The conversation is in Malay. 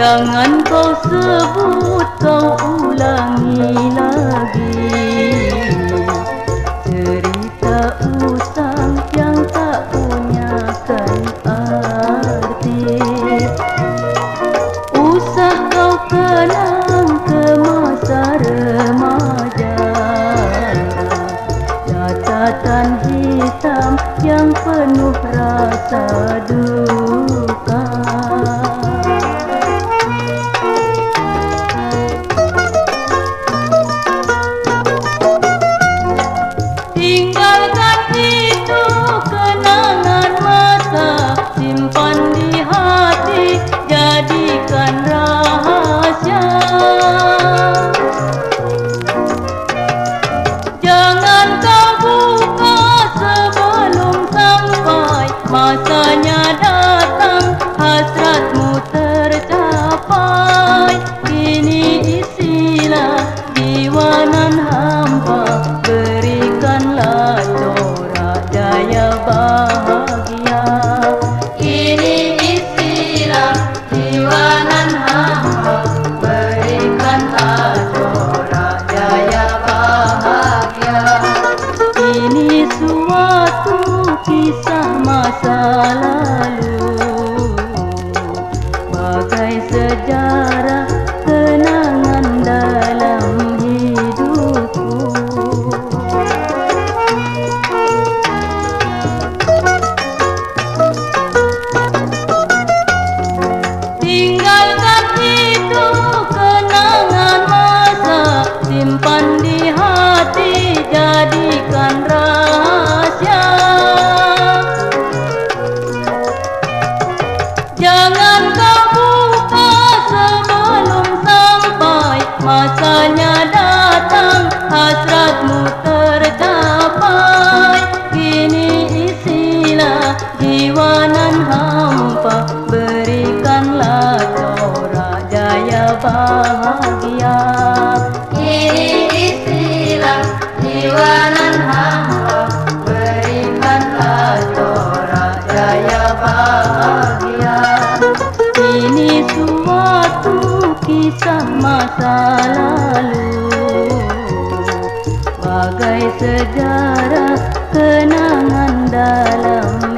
jangan kau sebut kau ulangi lagi. Cerita usang yang tak punya kan arti. Usah kau kenang ke masa remaja. Catatan hitam yang penuh rasa duri நான் suatu kisah masa lalu. Bagai sejarah kenangan dalam hidupku. Tinggalkan itu Jangan kau kisah masa lalu. Bagai sejarah kenangan dalam